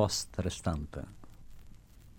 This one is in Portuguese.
post restante.